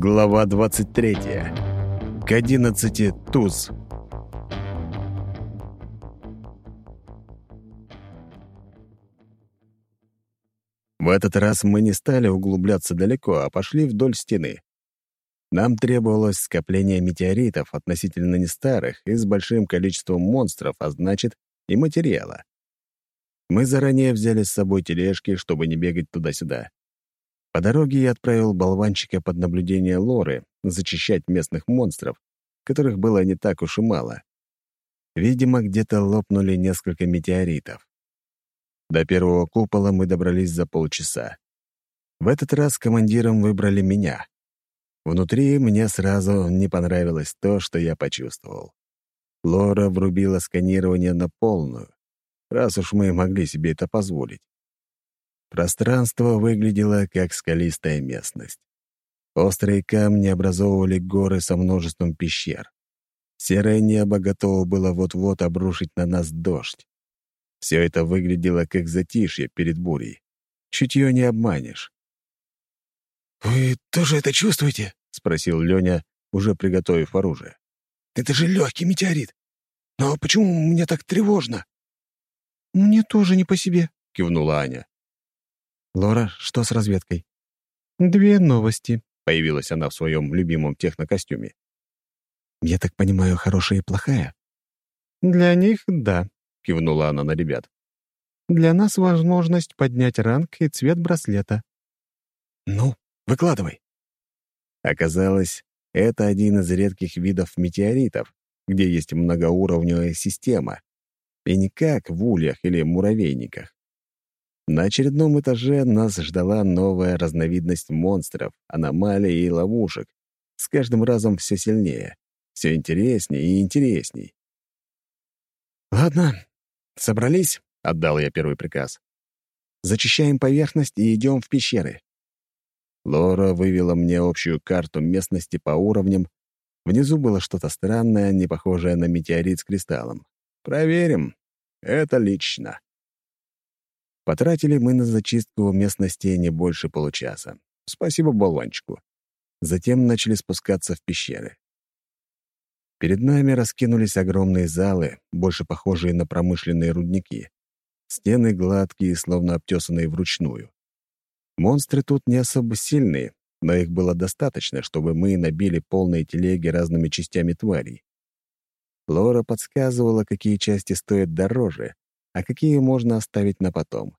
Глава 23. К 11 туз. В этот раз мы не стали углубляться далеко, а пошли вдоль стены. Нам требовалось скопление метеоритов относительно не старых и с большим количеством монстров, а значит, и материала. Мы заранее взяли с собой тележки, чтобы не бегать туда-сюда. По дороге я отправил болванчика под наблюдение Лоры зачищать местных монстров, которых было не так уж и мало. Видимо, где-то лопнули несколько метеоритов. До первого купола мы добрались за полчаса. В этот раз командиром выбрали меня. Внутри мне сразу не понравилось то, что я почувствовал. Лора врубила сканирование на полную, раз уж мы могли себе это позволить. Пространство выглядело как скалистая местность. Острые камни образовывали горы со множеством пещер. Серое небо готово было вот-вот обрушить на нас дождь. Все это выглядело как затишье перед бурей. Чутье не обманешь. «Вы тоже это чувствуете?» — спросил Леня, уже приготовив оружие. «Это же легкий метеорит. Но почему мне так тревожно?» «Мне тоже не по себе», — кивнула Аня. «Лора, что с разведкой?» «Две новости», — появилась она в своем любимом технокостюме. «Я так понимаю, хорошая и плохая?» «Для них — да», — кивнула она на ребят. «Для нас возможность поднять ранг и цвет браслета». «Ну, выкладывай». Оказалось, это один из редких видов метеоритов, где есть многоуровневая система, и не как в ульях или муравейниках. На очередном этаже нас ждала новая разновидность монстров, аномалий и ловушек. С каждым разом все сильнее, все интереснее и интересней. «Ладно, собрались?» — отдал я первый приказ. «Зачищаем поверхность и идем в пещеры». Лора вывела мне общую карту местности по уровням. Внизу было что-то странное, не похожее на метеорит с кристаллом. «Проверим. Это лично». Потратили мы на зачистку местности не больше получаса. Спасибо болванчику. Затем начали спускаться в пещеры. Перед нами раскинулись огромные залы, больше похожие на промышленные рудники. Стены гладкие, словно обтесанные вручную. Монстры тут не особо сильные, но их было достаточно, чтобы мы набили полные телеги разными частями тварей. Лора подсказывала, какие части стоят дороже, а какие можно оставить на потом.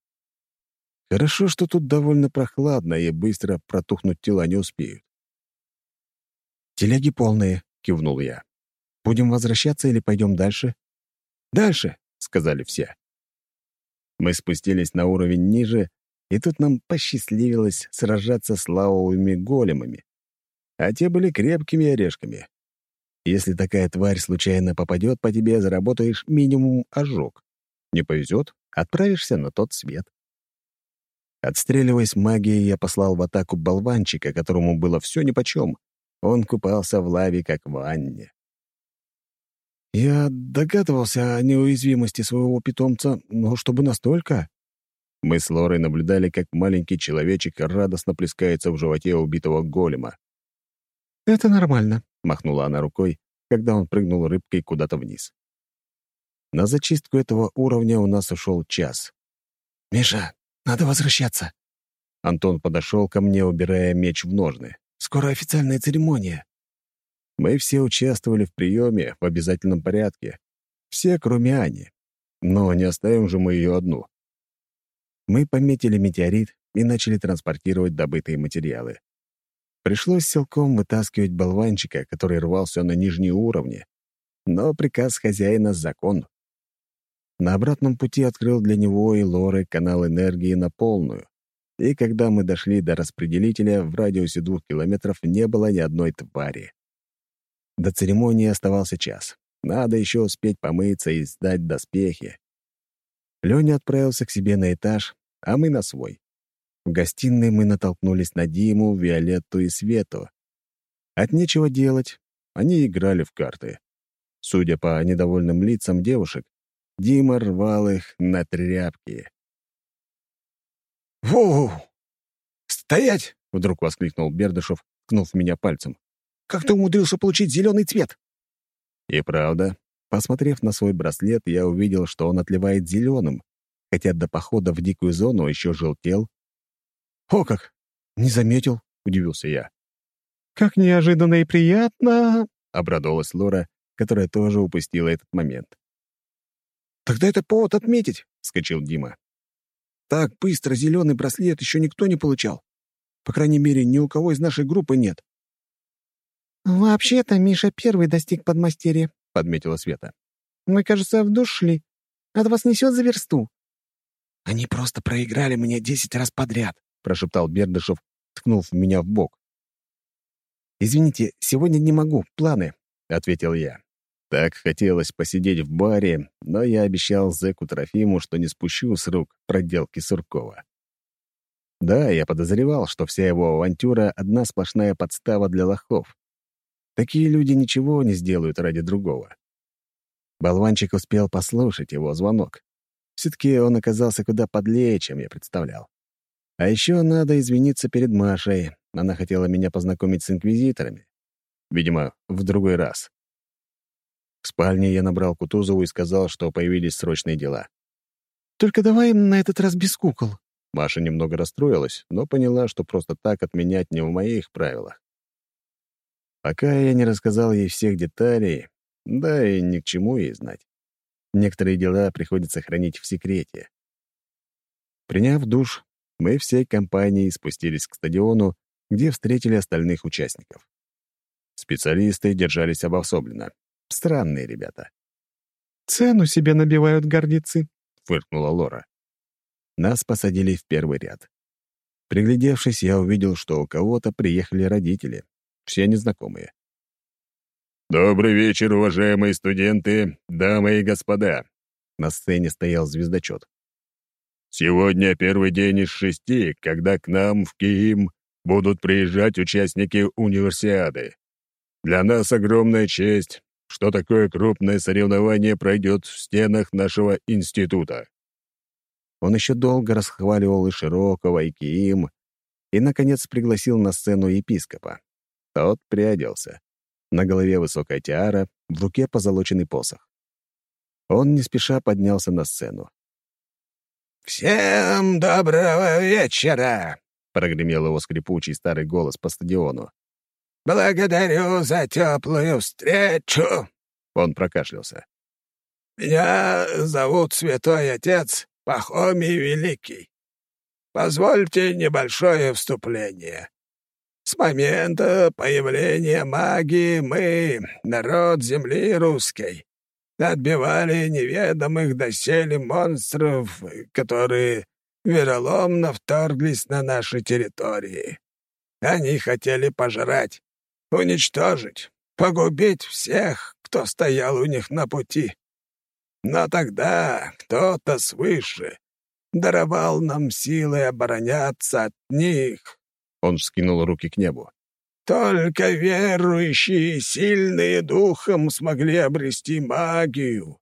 Хорошо, что тут довольно прохладно, и быстро протухнуть тела не успеют. «Телеги полные», — кивнул я. «Будем возвращаться или пойдем дальше?» «Дальше», — сказали все. Мы спустились на уровень ниже, и тут нам посчастливилось сражаться с лавовыми големами. А те были крепкими орешками. Если такая тварь случайно попадет по тебе, заработаешь минимум ожог. Не повезет — отправишься на тот свет. Отстреливаясь магией, я послал в атаку болванчика, которому было все нипочем. Он купался в лаве, как в ванне. «Я догадывался о неуязвимости своего питомца, но чтобы настолько...» Мы с Лорой наблюдали, как маленький человечек радостно плескается в животе убитого голема. «Это нормально», — махнула она рукой, когда он прыгнул рыбкой куда-то вниз. На зачистку этого уровня у нас ушел час. «Миша, надо возвращаться». Антон подошел ко мне, убирая меч в ножны. «Скоро официальная церемония». Мы все участвовали в приеме в обязательном порядке. Все, кроме Ани. Но не оставим же мы ее одну. Мы пометили метеорит и начали транспортировать добытые материалы. Пришлось силком вытаскивать болванчика, который рвался на нижние уровни. Но приказ хозяина — закон. На обратном пути открыл для него и Лоры канал энергии на полную. И когда мы дошли до распределителя, в радиусе двух километров не было ни одной твари. До церемонии оставался час. Надо еще успеть помыться и сдать доспехи. Леня отправился к себе на этаж, а мы на свой. В гостиной мы натолкнулись на Диму, Виолетту и Свету. От нечего делать, они играли в карты. Судя по недовольным лицам девушек, Дима рвал их на тряпки. «Воу! Стоять! — вдруг воскликнул Бердышев, ткнув меня пальцем. «Как ты умудрился получить зеленый цвет?» И правда, посмотрев на свой браслет, я увидел, что он отливает зеленым, хотя до похода в дикую зону еще желтел. «О как! Не заметил!» — удивился я. «Как неожиданно и приятно!» — обрадовалась Лора, которая тоже упустила этот момент. «Тогда это повод отметить!» — вскочил Дима. «Так быстро зеленый браслет еще никто не получал. По крайней мере, ни у кого из нашей группы нет». «Вообще-то Миша первый достиг подмастерья», — подметила Света. «Мы, кажется, в душ шли. От вас несет за версту». «Они просто проиграли мне десять раз подряд», — прошептал Бердышев, ткнув меня в бок. «Извините, сегодня не могу, планы», — ответил я. Так хотелось посидеть в баре, но я обещал зэку Трофиму, что не спущу с рук проделки Суркова. Да, я подозревал, что вся его авантюра — одна сплошная подстава для лохов. Такие люди ничего не сделают ради другого. Болванчик успел послушать его звонок. Все-таки он оказался куда подлее, чем я представлял. А еще надо извиниться перед Машей. Она хотела меня познакомить с инквизиторами. Видимо, в другой раз. В спальне я набрал Кутузову и сказал, что появились срочные дела. «Только давай на этот раз без кукол». Маша немного расстроилась, но поняла, что просто так отменять не в моих правилах. Пока я не рассказал ей всех деталей, да и ни к чему ей знать. Некоторые дела приходится хранить в секрете. Приняв душ, мы всей компанией спустились к стадиону, где встретили остальных участников. Специалисты держались обособленно. Странные ребята. «Цену себе набивают гордецы», — фыркнула Лора. Нас посадили в первый ряд. Приглядевшись, я увидел, что у кого-то приехали родители, все незнакомые. «Добрый вечер, уважаемые студенты, дамы и господа!» На сцене стоял звездочет. «Сегодня первый день из шести, когда к нам в Киим будут приезжать участники универсиады. Для нас огромная честь что такое крупное соревнование пройдет в стенах нашего института. Он еще долго расхваливал и Широкого, и Киим, и, наконец, пригласил на сцену епископа. Тот приоделся. На голове высокая тиара, в руке позолоченный посох. Он не спеша поднялся на сцену. «Всем доброго вечера!» — прогремел его скрипучий старый голос по стадиону. «Благодарю за теплую встречу!» Он прокашлялся. «Меня зовут Святой Отец Пахомий Великий. Позвольте небольшое вступление. С момента появления магии мы, народ земли русской, отбивали неведомых доселе монстров, которые вероломно вторглись на наши территории. Они хотели пожрать уничтожить, погубить всех, кто стоял у них на пути. Но тогда кто-то свыше даровал нам силы обороняться от них. Он вскинул руки к небу. Только верующие сильные духом смогли обрести магию.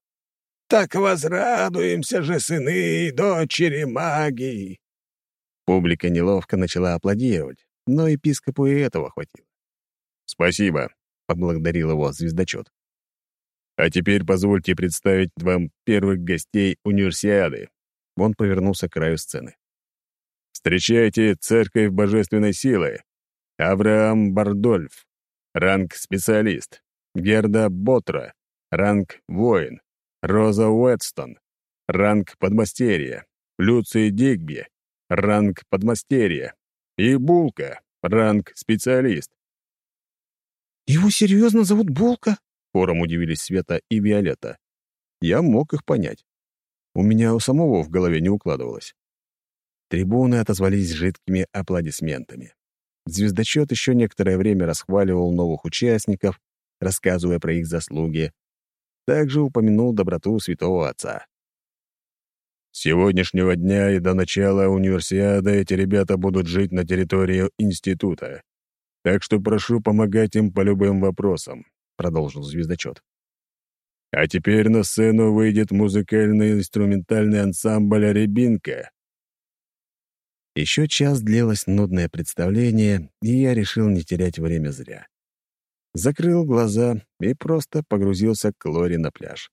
Так возрадуемся же, сыны и дочери магии. Публика неловко начала аплодировать, но епископу и этого хватило. «Спасибо», — поблагодарил его звездочет. «А теперь позвольте представить вам первых гостей универсиады». Он повернулся к краю сцены. «Встречайте Церковь Божественной Силы. Авраам Бардольф, ранг специалист. Герда Ботра, ранг воин. Роза Уэтстон, ранг подмастерья. Люций Дигби, ранг подмастерья. И Булка, ранг специалист. «Его серьезно зовут Булка?» — хором удивились Света и Виолетта. Я мог их понять. У меня у самого в голове не укладывалось. Трибуны отозвались жидкими аплодисментами. Звездочет еще некоторое время расхваливал новых участников, рассказывая про их заслуги. Также упомянул доброту святого отца. С сегодняшнего дня и до начала универсиады эти ребята будут жить на территории института. Так что прошу помогать им по любым вопросам», — продолжил звездочет. «А теперь на сцену выйдет музыкальный инструментальный ансамбль «Рябинка». Еще час длилось нудное представление, и я решил не терять время зря. Закрыл глаза и просто погрузился к Лоре на пляж.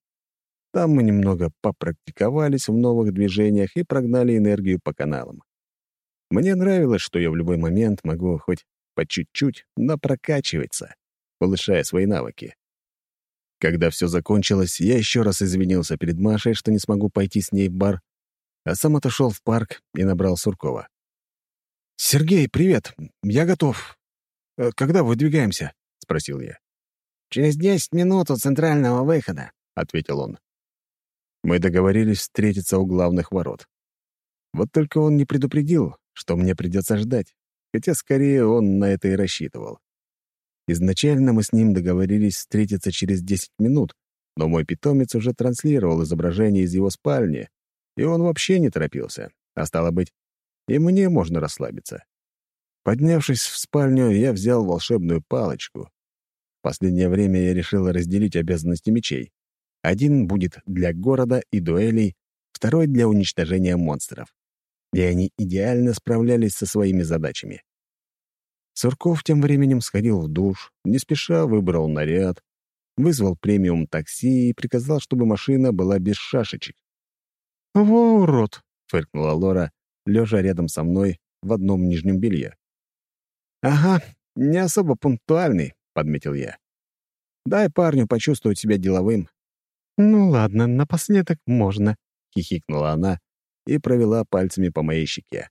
Там мы немного попрактиковались в новых движениях и прогнали энергию по каналам. Мне нравилось, что я в любой момент могу хоть по чуть-чуть, но прокачиваться, улучшая свои навыки. Когда все закончилось, я еще раз извинился перед Машей, что не смогу пойти с ней в бар, а сам отошел в парк и набрал Суркова. «Сергей, привет! Я готов. Э, когда выдвигаемся?» — спросил я. «Через десять минут у центрального выхода», — ответил он. Мы договорились встретиться у главных ворот. Вот только он не предупредил, что мне придется ждать, хотя скорее он на это и рассчитывал. Изначально мы с ним договорились встретиться через 10 минут, но мой питомец уже транслировал изображение из его спальни, и он вообще не торопился, а стало быть, и мне можно расслабиться. Поднявшись в спальню, я взял волшебную палочку. В последнее время я решил разделить обязанности мечей. Один будет для города и дуэлей, второй — для уничтожения монстров. И они идеально справлялись со своими задачами. Сурков тем временем сходил в душ, не спеша выбрал наряд, вызвал премиум такси и приказал, чтобы машина была без шашечек. «Во, урод!» — фыркнула Лора, лежа рядом со мной в одном нижнем белье. «Ага, не особо пунктуальный», — подметил я. «Дай парню почувствовать себя деловым». «Ну ладно, напоследок можно», — хихикнула она и провела пальцами по моей щеке.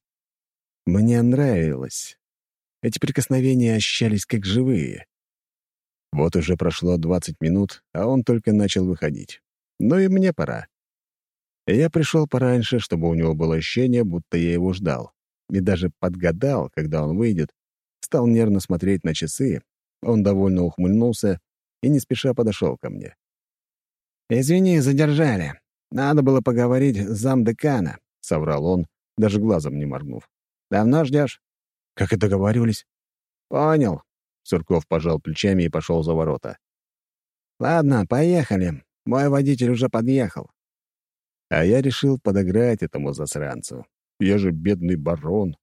Мне нравилось. Эти прикосновения ощущались как живые. Вот уже прошло 20 минут, а он только начал выходить. Ну и мне пора. Я пришел пораньше, чтобы у него было ощущение, будто я его ждал. И даже подгадал, когда он выйдет, стал нервно смотреть на часы. Он довольно ухмыльнулся и не спеша подошел ко мне. «Извини, задержали. Надо было поговорить с замдекана», — соврал он, даже глазом не моргнув. «Давно ждешь?» «Как и договаривались». «Понял». Сурков пожал плечами и пошел за ворота. «Ладно, поехали. Мой водитель уже подъехал». А я решил подыграть этому засранцу. Я же бедный барон.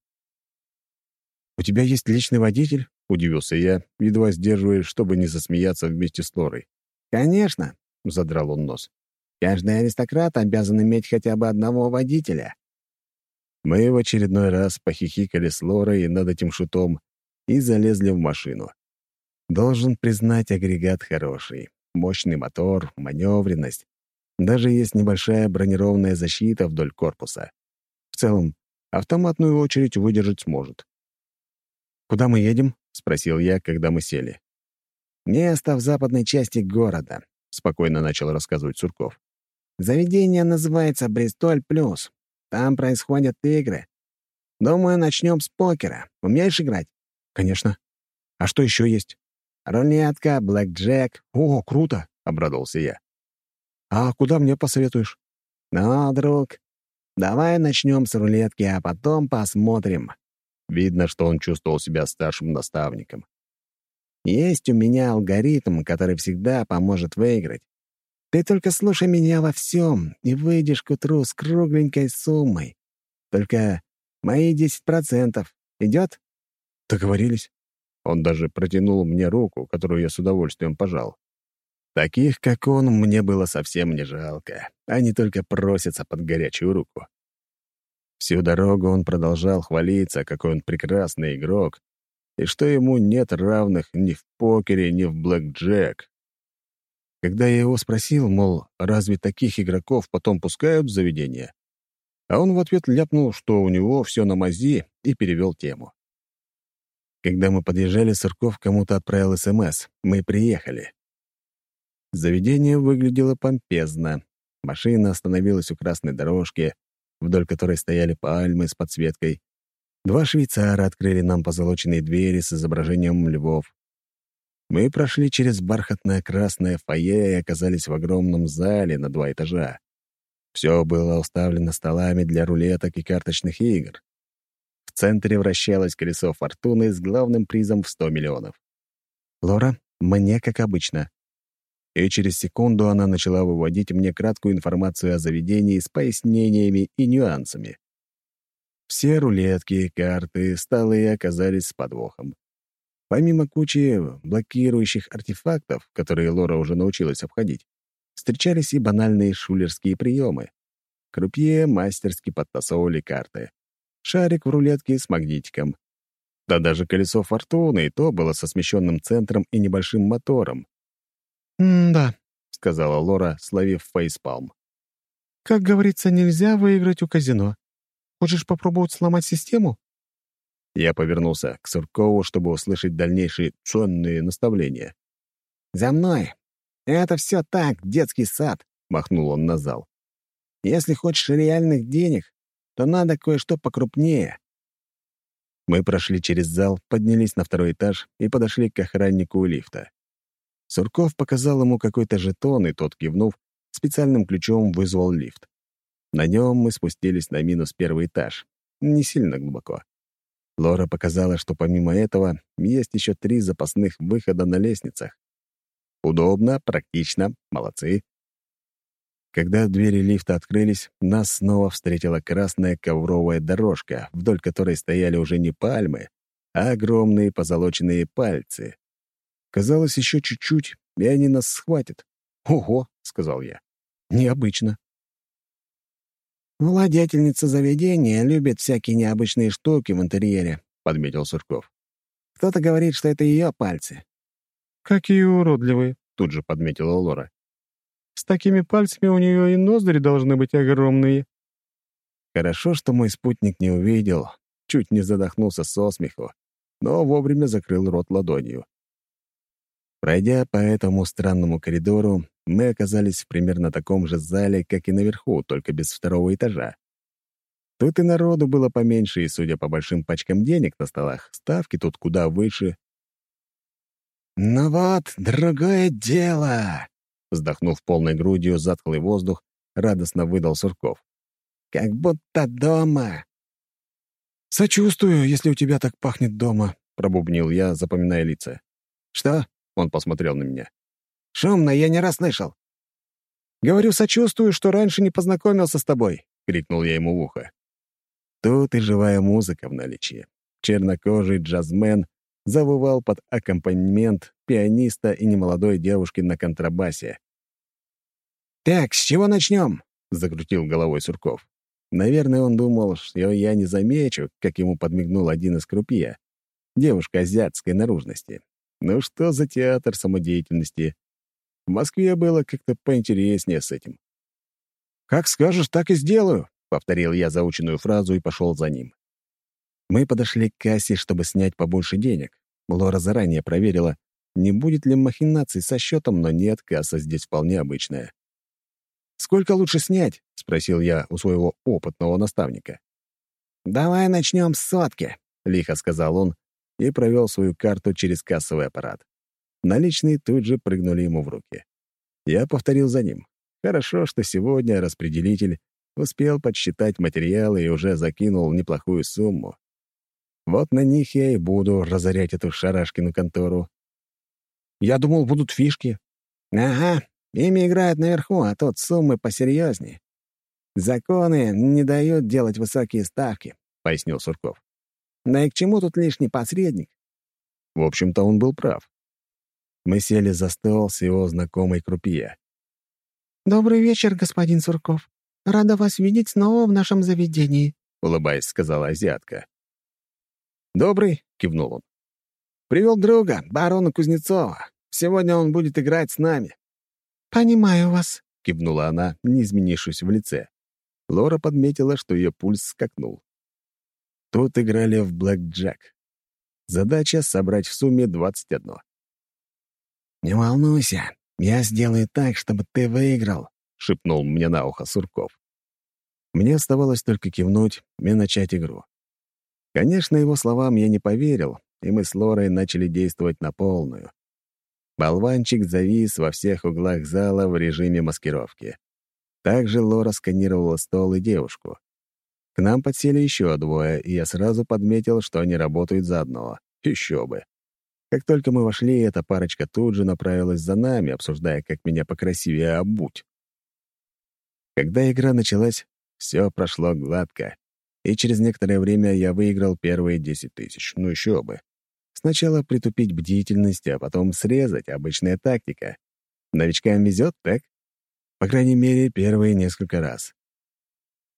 «У тебя есть личный водитель?» — удивился я, едва сдерживаясь, чтобы не засмеяться вместе с Лорой. «Конечно», — задрал он нос. «Каждый аристократ обязан иметь хотя бы одного водителя». Мы в очередной раз похихикали с Лорой над этим шутом и залезли в машину. Должен признать, агрегат хороший. Мощный мотор, маневренность. Даже есть небольшая бронированная защита вдоль корпуса. В целом, автоматную очередь выдержать сможет. «Куда мы едем?» — спросил я, когда мы сели. «Место в западной части города», — спокойно начал рассказывать Сурков. «Заведение называется «Бристоль Плюс». Там происходят игры. Думаю, начнем с покера. Умеешь играть? Конечно. А что еще есть? Рулетка, блэкджек. О, круто, обрадовался я. А куда мне посоветуешь? Ну, друг, давай начнем с рулетки, а потом посмотрим. Видно, что он чувствовал себя старшим наставником. Есть у меня алгоритм, который всегда поможет выиграть. Ты только слушай меня во всем и выйдешь к утру с кругленькой суммой. Только мои десять процентов. Идет? Договорились. Он даже протянул мне руку, которую я с удовольствием пожал. Таких, как он, мне было совсем не жалко. Они только просятся под горячую руку. Всю дорогу он продолжал хвалиться, какой он прекрасный игрок, и что ему нет равных ни в покере, ни в блэкджек, когда я его спросил, мол, разве таких игроков потом пускают в заведение? А он в ответ ляпнул, что у него все на мази, и перевел тему. Когда мы подъезжали, Сырков кому-то отправил СМС. Мы приехали. Заведение выглядело помпезно. Машина остановилась у красной дорожки, вдоль которой стояли пальмы с подсветкой. Два швейцара открыли нам позолоченные двери с изображением львов. Мы прошли через бархатное красное фойе и оказались в огромном зале на два этажа. Все было уставлено столами для рулеток и карточных игр. В центре вращалось колесо фортуны с главным призом в 100 миллионов. «Лора, мне как обычно». И через секунду она начала выводить мне краткую информацию о заведении с пояснениями и нюансами. Все рулетки, карты, столы оказались с подвохом. Помимо кучи блокирующих артефактов, которые Лора уже научилась обходить, встречались и банальные шулерские приемы. Крупье мастерски подтасовывали карты. Шарик в рулетке с магнитиком. Да даже колесо фортуны и то было со смещенным центром и небольшим мотором. «М-да», — сказала Лора, словив фейспалм. «Как говорится, нельзя выиграть у казино. Хочешь попробовать сломать систему?» Я повернулся к Суркову, чтобы услышать дальнейшие ценные наставления. «За мной! Это все так, детский сад!» — махнул он на зал. «Если хочешь реальных денег, то надо кое-что покрупнее». Мы прошли через зал, поднялись на второй этаж и подошли к охраннику у лифта. Сурков показал ему какой-то жетон, и тот, кивнув, специальным ключом вызвал лифт. На нем мы спустились на минус первый этаж. Не сильно глубоко. Лора показала, что помимо этого есть еще три запасных выхода на лестницах. Удобно, практично, молодцы. Когда двери лифта открылись, нас снова встретила красная ковровая дорожка, вдоль которой стояли уже не пальмы, а огромные позолоченные пальцы. Казалось, еще чуть-чуть, и они нас схватят. «Ого!» — сказал я. «Необычно». «Владетельница заведения любит всякие необычные штуки в интерьере», — подметил Сурков. «Кто-то говорит, что это ее пальцы». «Какие уродливые», — тут же подметила Лора. «С такими пальцами у нее и ноздри должны быть огромные». Хорошо, что мой спутник не увидел, чуть не задохнулся со смеху, но вовремя закрыл рот ладонью. Пройдя по этому странному коридору, мы оказались в примерно таком же зале, как и наверху, только без второго этажа. Тут и народу было поменьше, и, судя по большим пачкам денег на столах, ставки тут куда выше. «Ну вот, другое дело!» Вздохнув полной грудью затхлый воздух, радостно выдал Сурков. «Как будто дома!» «Сочувствую, если у тебя так пахнет дома», — пробубнил я, запоминая лица. «Что?» — он посмотрел на меня. Шумно, я не расслышал. «Говорю, сочувствую, что раньше не познакомился с тобой», — крикнул я ему в ухо. Тут и живая музыка в наличии. Чернокожий джазмен завывал под аккомпанемент пианиста и немолодой девушки на контрабасе. «Так, с чего начнем?» — закрутил головой Сурков. Наверное, он думал, что я не замечу, как ему подмигнул один из крупье. Девушка азиатской наружности. Ну что за театр самодеятельности? В Москве было как-то поинтереснее с этим. «Как скажешь, так и сделаю», — повторил я заученную фразу и пошел за ним. Мы подошли к кассе, чтобы снять побольше денег. Лора заранее проверила, не будет ли махинаций со счетом, но нет, касса здесь вполне обычная. «Сколько лучше снять?» — спросил я у своего опытного наставника. «Давай начнем с сотки», — лихо сказал он и провел свою карту через кассовый аппарат. Наличные тут же прыгнули ему в руки. Я повторил за ним. Хорошо, что сегодня распределитель успел подсчитать материалы и уже закинул неплохую сумму. Вот на них я и буду разорять эту шарашкину контору. Я думал, будут фишки. Ага, ими играют наверху, а тут суммы посерьезнее. Законы не дают делать высокие ставки, — пояснил Сурков. Да и к чему тут лишний посредник? В общем-то, он был прав. Мы сели за стол с его знакомой крупье. «Добрый вечер, господин Сурков. Рада вас видеть снова в нашем заведении», — улыбаясь, сказала азиатка. «Добрый», — кивнул он. «Привел друга, барона Кузнецова. Сегодня он будет играть с нами». «Понимаю вас», — кивнула она, не изменившись в лице. Лора подметила, что ее пульс скакнул. Тут играли в блэк-джек. Задача — собрать в сумме 21. «Не волнуйся, я сделаю так, чтобы ты выиграл», — шепнул мне на ухо Сурков. Мне оставалось только кивнуть и начать игру. Конечно, его словам я не поверил, и мы с Лорой начали действовать на полную. Болванчик завис во всех углах зала в режиме маскировки. Также Лора сканировала стол и девушку. К нам подсели еще двое, и я сразу подметил, что они работают заодно. Еще бы. Как только мы вошли, эта парочка тут же направилась за нами, обсуждая, как меня покрасивее обуть. Когда игра началась, все прошло гладко. и через некоторое время я выиграл первые десять тысяч. Ну еще бы. Сначала притупить бдительность, а потом срезать — обычная тактика. Новичкам везет, так? По крайней мере, первые несколько раз.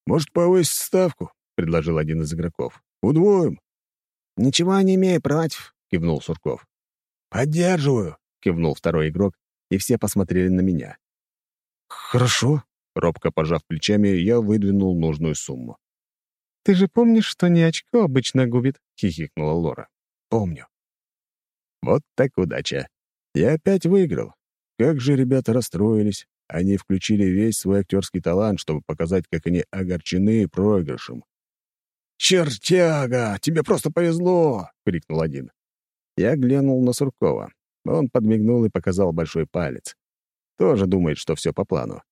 «Может, повысить ставку?» — предложил один из игроков. «Удвоим». «Ничего не имею против», — кивнул Сурков. «Поддерживаю», — кивнул второй игрок, и все посмотрели на меня. «Хорошо», — робко пожав плечами, я выдвинул нужную сумму. «Ты же помнишь, что не очко обычно губит?» — хихикнула Лора. «Помню». Вот так удача. Я опять выиграл. Как же ребята расстроились. Они включили весь свой актерский талант, чтобы показать, как они огорчены проигрышем. «Чертяга! Тебе просто повезло!» — крикнул один. Я глянул на Суркова. Он подмигнул и показал большой палец. Тоже думает, что все по плану.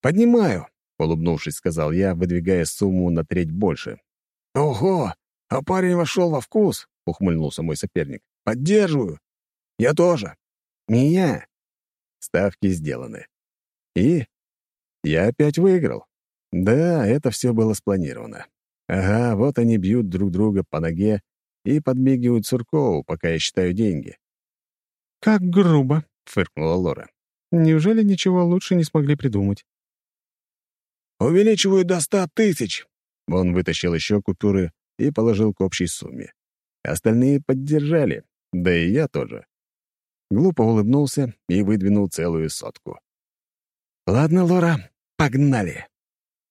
«Поднимаю!» — улыбнувшись, сказал я, выдвигая сумму на треть больше. «Ого! А парень вошел во вкус!» — ухмыльнулся мой соперник. «Поддерживаю!» «Я тоже!» «Не я!» Ставки сделаны. И я опять выиграл. Да, это все было спланировано. Ага, вот они бьют друг друга по ноге и подмигивают Суркову, пока я считаю деньги. «Как грубо!» — фыркнула Лора. «Неужели ничего лучше не смогли придумать?» «Увеличиваю до ста тысяч!» Он вытащил еще купюры и положил к общей сумме. Остальные поддержали, да и я тоже. Глупо улыбнулся и выдвинул целую сотку. «Ладно, Лора, погнали!»